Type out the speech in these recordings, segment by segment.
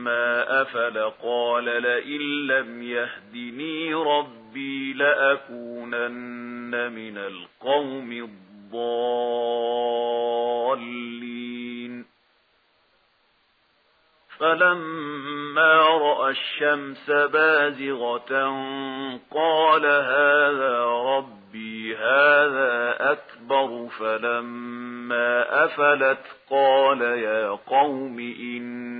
فَلَمَّا أفل قال لئن لم يهدني ربي لأكونن من القوم الضالين فلما رأى الشمس بازغة قال هذا ربي هذا أكبر فلما أفلت قال يا قوم إِنِّي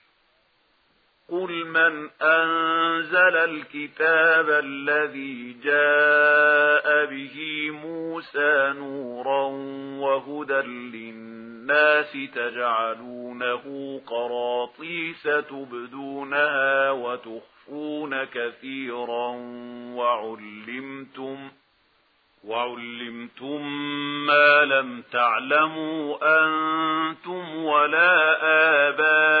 قل من أنزل الكتاب الذي جاء به موسى نورا وهدى للناس تجعلونه قراطيس تبدونها وتخفون كثيرا وعلمتم وعلمتم ما لم تعلموا أنتم ولا آباؤكم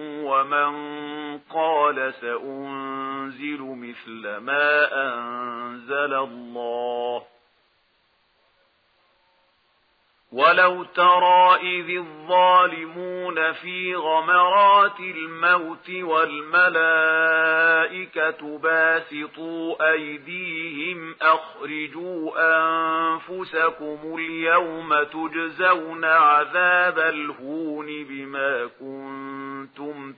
ومن قال سأنزل مثل ما أنزل الله ولو ترى إذ الظالمون في غمرات الموت والملائكة باسطوا أيديهم أخرجوا أنفسكم اليوم تجزون عذاب الهون بما كنتم